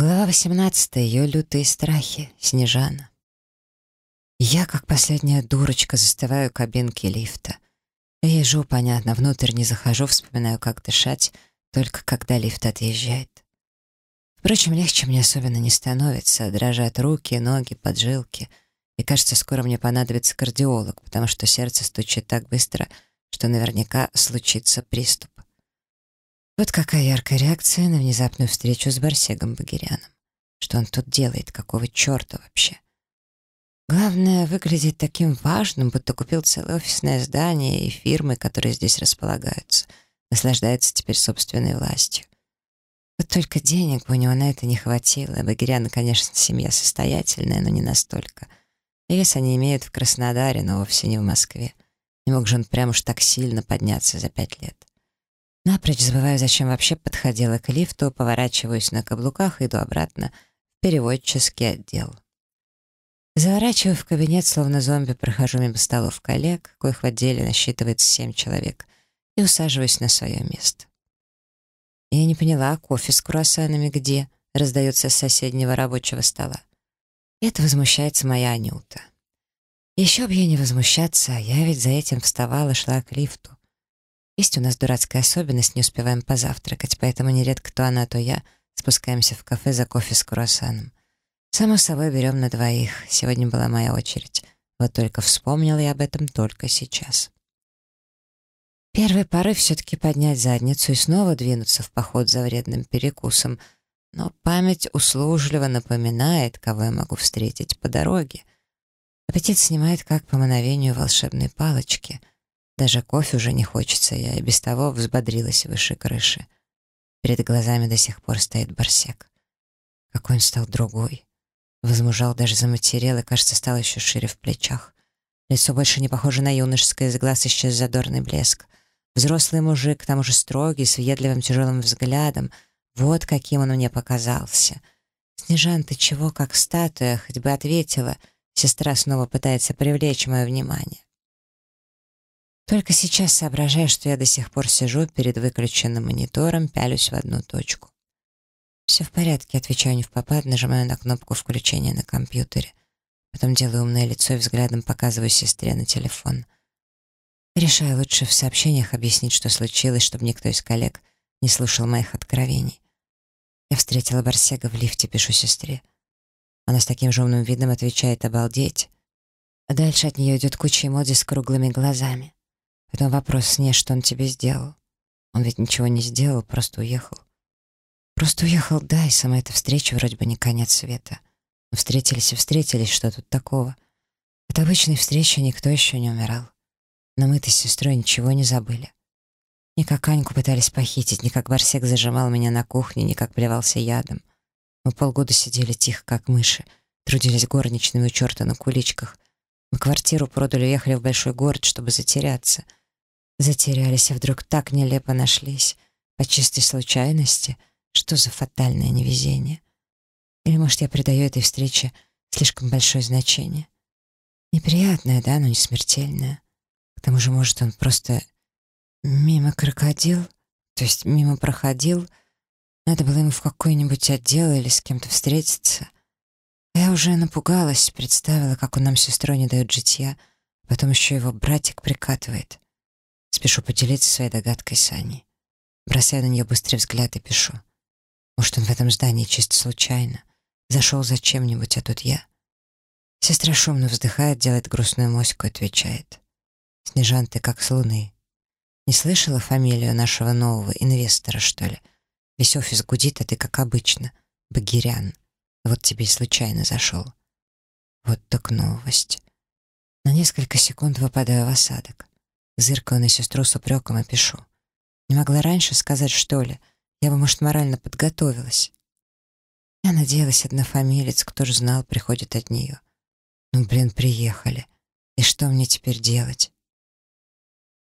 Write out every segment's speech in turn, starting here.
Глава 18. Ее лютые страхи. Снежана. Я, как последняя дурочка, застываю в кабинке лифта. Езжу, понятно, внутрь не захожу, вспоминаю, как дышать, только когда лифт отъезжает. Впрочем, легче мне особенно не становится, дрожат руки, ноги, поджилки. И кажется, скоро мне понадобится кардиолог, потому что сердце стучит так быстро, что наверняка случится приступ. Вот какая яркая реакция на внезапную встречу с Барсегом Багиряном. Что он тут делает? Какого черта вообще? Главное, выглядит таким важным, будто купил целое офисное здание и фирмы, которые здесь располагаются. Наслаждается теперь собственной властью. Вот только денег у него на это не хватило. Багиряна, конечно, семья состоятельная, но не настолько. И вес они имеют в Краснодаре, но вовсе не в Москве. Не мог же он прям уж так сильно подняться за пять лет. Напрочь забываю, зачем вообще подходила к лифту, поворачиваюсь на каблуках и иду обратно в переводческий отдел. Заворачиваю в кабинет, словно зомби, прохожу мимо столов коллег, коих в отделе насчитывается семь человек, и усаживаюсь на свое место. Я не поняла, кофе с круассанами где? Раздается с соседнего рабочего стола. Это возмущается моя Анюта. Еще бы ей не возмущаться, я ведь за этим вставала, шла к лифту. Есть у нас дурацкая особенность, не успеваем позавтракать, поэтому нередко то она, то я спускаемся в кафе за кофе с круассаном. Само собой, берем на двоих. Сегодня была моя очередь. Вот только вспомнила я об этом только сейчас. Первый порыв все-таки поднять задницу и снова двинуться в поход за вредным перекусом, но память услужливо напоминает, кого я могу встретить по дороге. Аппетит снимает как по мановению волшебной палочки — даже кофе уже не хочется, я и без того взбодрилась выше крыши. Перед глазами до сих пор стоит барсек. Какой он стал другой. Возмужал, даже заматерел и, кажется, стал еще шире в плечах. Лицо больше не похоже на юношеское, из глаз исчез задорный блеск. Взрослый мужик, к тому же строгий, с въедливым тяжелым взглядом. Вот каким он мне показался. «Снежан, ты чего, как статуя?» Хоть бы ответила. Сестра снова пытается привлечь мое внимание. Только сейчас соображаю, что я до сих пор сижу перед выключенным монитором, пялюсь в одну точку. «Все в порядке», — отвечаю не в попад, нажимаю на кнопку включения на компьютере. Потом делаю умное лицо и взглядом показываю сестре на телефон. Решаю лучше в сообщениях объяснить, что случилось, чтобы никто из коллег не слушал моих откровений. Я встретила Барсега в лифте, пишу сестре. Она с таким же умным видом отвечает «обалдеть». А дальше от нее идет куча эмодзи с круглыми глазами. Потом вопрос с ней, что он тебе сделал. Он ведь ничего не сделал, просто уехал. Просто уехал, да, и сама эта встреча вроде бы не конец света. Мы встретились и встретились, что тут такого? От обычной встречи никто еще не умирал. Но мы-то с сестрой ничего не забыли. Ни как Аньку пытались похитить, ни как Барсек зажимал меня на кухне, ни как плевался ядом. Мы полгода сидели тихо, как мыши, трудились горничными у черта на куличках. Мы квартиру продали, уехали в большой город, чтобы затеряться — Затерялись и вдруг так нелепо нашлись. По чистой случайности. Что за фатальное невезение? Или, может, я придаю этой встрече слишком большое значение? Неприятное, да, но не смертельное. К тому же, может, он просто мимо крокодил, то есть мимо проходил. Надо было ему в какой-нибудь отдел или с кем-то встретиться. Я уже напугалась, представила, как он нам сестрой не дает житья, потом еще его братик прикатывает. Спешу поделиться своей догадкой с Аней. Бросаю на нее быстрый взгляд и пишу. Может, он в этом здании чисто случайно. Зашел за чем-нибудь, а тут я. Сестра шумно вздыхает, делает грустную моську и отвечает. «Снежан, ты как с луны. Не слышала фамилию нашего нового инвестора, что ли? Весь офис гудит, а ты, как обычно, Багирян. Вот тебе и случайно зашел. Вот так новость. На несколько секунд выпадаю в осадок. Зыркаю на сестру с упреком и пишу. Не могла раньше сказать, что ли? Я бы, может, морально подготовилась. Я надеялась, однофамилец, кто же знал, приходит от нее. Ну, блин, приехали. И что мне теперь делать?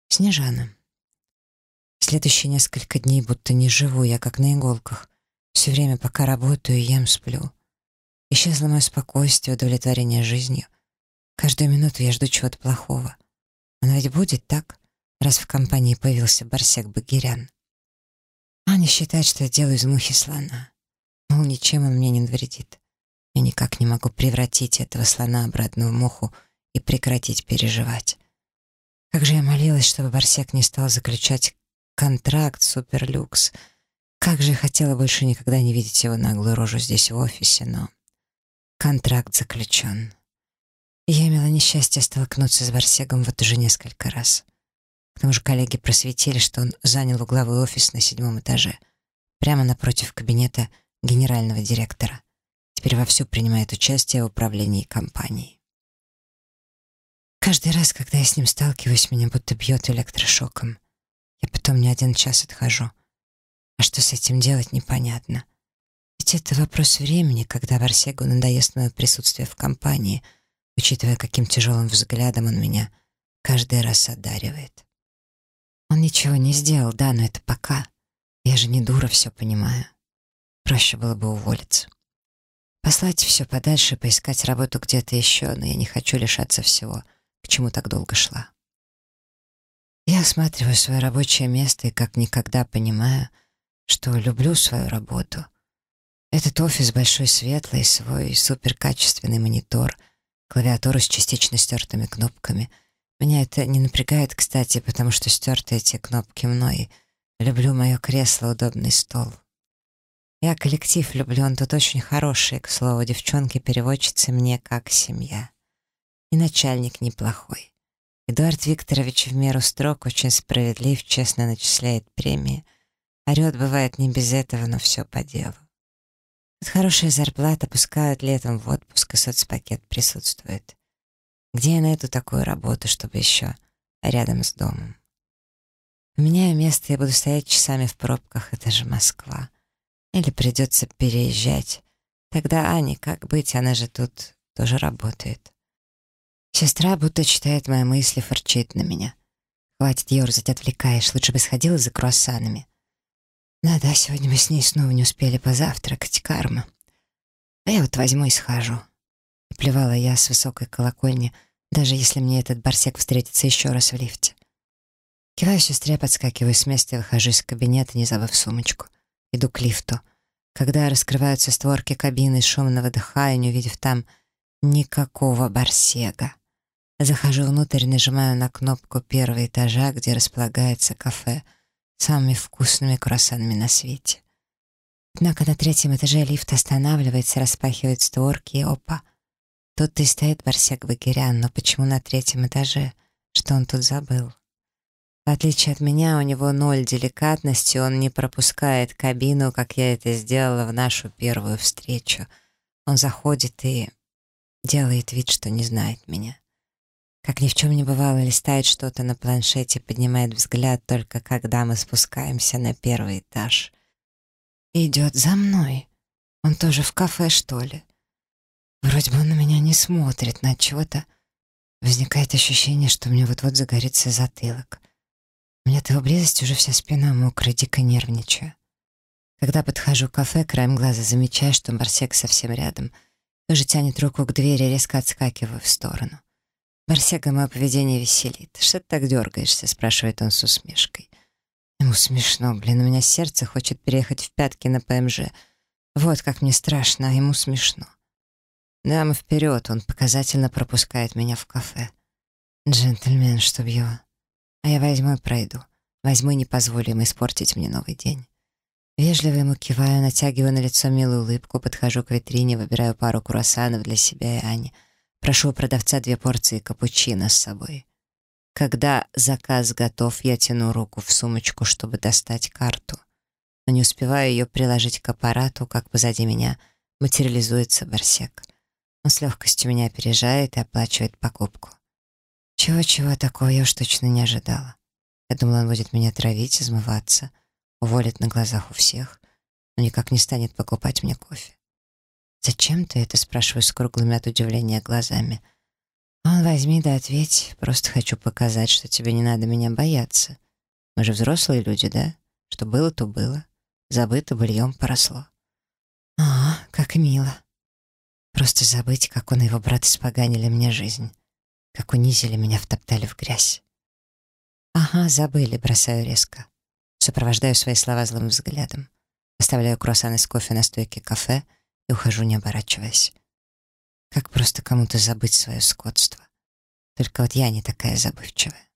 Снежана. Следующие несколько дней будто не живу, я как на иголках. Все время, пока работаю, ем, сплю. Исчезло мое спокойствие, удовлетворение жизнью. Каждую минуту я жду чего-то плохого. Оно ведь будет так, раз в компании появился Барсек Багирян. Аня считает, что я делаю из мухи слона. Мол, ничем он мне не навредит. Я никак не могу превратить этого слона обратно в муху и прекратить переживать. Как же я молилась, чтобы Барсек не стал заключать контракт суперлюкс. Как же я хотела больше никогда не видеть его наглую рожу здесь в офисе, но... Контракт заключен. Я имела несчастье столкнуться с Барсегом вот уже несколько раз. К тому же коллеги просветили, что он занял угловой офис на седьмом этаже, прямо напротив кабинета генерального директора. Теперь вовсю принимает участие в управлении компанией. Каждый раз, когда я с ним сталкиваюсь, меня будто бьет электрошоком. Я потом не один час отхожу. А что с этим делать, непонятно. Ведь это вопрос времени, когда Варсегу надоест мое присутствие в компании, учитывая, каким тяжелым взглядом он меня каждый раз одаривает. Он ничего не сделал, да, но это пока. Я же не дура, все понимаю. Проще было бы уволиться. Послать все подальше, поискать работу где-то еще, но я не хочу лишаться всего, к чему так долго шла. Я осматриваю свое рабочее место и как никогда понимаю, что люблю свою работу. Этот офис большой светлый, свой суперкачественный монитор, клавиатуру с частично стертыми кнопками. Меня это не напрягает, кстати, потому что стерты эти кнопки мной. Люблю мое кресло, удобный стол. Я коллектив люблю, он тут очень хороший, к слову, девчонки-переводчицы мне как семья. И начальник неплохой. Эдуард Викторович в меру строк, очень справедлив, честно начисляет премии. Орет, бывает, не без этого, но все по делу. Тут хорошая зарплата, пускают летом в отпуск, и соцпакет присутствует. Где я найду такую работу, чтобы еще рядом с домом? Поменяю место и буду стоять часами в пробках, это же Москва. Или придется переезжать. Тогда Ане, как быть, она же тут тоже работает. Сестра будто читает мои мысли, форчит на меня. Хватит ерзать, отвлекаешь, лучше бы сходила за круассанами. Да-да, сегодня мы с ней снова не успели позавтракать, карма. А я вот возьму и схожу. Плевала я с высокой колокольни, даже если мне этот барсек встретится еще раз в лифте. Киваю сестре, подскакиваю с места и выхожу из кабинета, не забыв сумочку. Иду к лифту. Когда раскрываются створки кабины, шумно выдыхаю, не увидев там никакого барсега. Захожу внутрь, нажимаю на кнопку первого этажа, где располагается кафе самыми вкусными круассанами на свете. Однако на третьем этаже лифт останавливается, распахивает створки, и опа! Тут и стоит Барсек Багирян, но почему на третьем этаже? Что он тут забыл? В отличие от меня, у него ноль деликатности, он не пропускает кабину, как я это сделала в нашу первую встречу. Он заходит и делает вид, что не знает меня. Как ни в чем не бывало, листает что-то на планшете, поднимает взгляд только когда мы спускаемся на первый этаж. идет за мной. Он тоже в кафе, что ли? Вроде бы он на меня не смотрит, на чего-то. Возникает ощущение, что мне вот-вот загорится затылок. У меня от его близости уже вся спина мокрая, дико нервничаю. Когда подхожу к кафе, краем глаза замечаю, что Барсек совсем рядом. Тоже тянет руку к двери, резко отскакиваю в сторону. Барсега мое поведение веселит. «Что ты так дергаешься?» — спрашивает он с усмешкой. Ему смешно, блин, у меня сердце хочет переехать в пятки на ПМЖ. Вот как мне страшно, а ему смешно. Да, мы вперед, он показательно пропускает меня в кафе. Джентльмен, чтоб его. А я возьму и пройду. Возьму и не позволю им испортить мне новый день. Вежливо ему киваю, натягиваю на лицо милую улыбку, подхожу к витрине, выбираю пару круассанов для себя и Ани — Прошу продавца две порции капучино с собой. Когда заказ готов, я тяну руку в сумочку, чтобы достать карту. Но не успеваю ее приложить к аппарату, как позади меня материализуется барсек. Он с легкостью меня опережает и оплачивает покупку. Чего-чего такого я уж точно не ожидала. Я думала, он будет меня травить, измываться, уволит на глазах у всех, но никак не станет покупать мне кофе. «Зачем ты это?» — спрашиваю с круглыми от удивления глазами. «Он возьми да ответь. Просто хочу показать, что тебе не надо меня бояться. Мы же взрослые люди, да? Что было, то было. Забыто быльем поросло». «А, как мило. Просто забыть, как он и его брат испоганили мне жизнь. Как унизили меня, втоптали в грязь». «Ага, забыли», — бросаю резко. Сопровождаю свои слова злым взглядом. оставляю круассаны с кофе на стойке кафе и ухожу, не оборачиваясь. Как просто кому-то забыть свое скотство. Только вот я не такая забывчивая.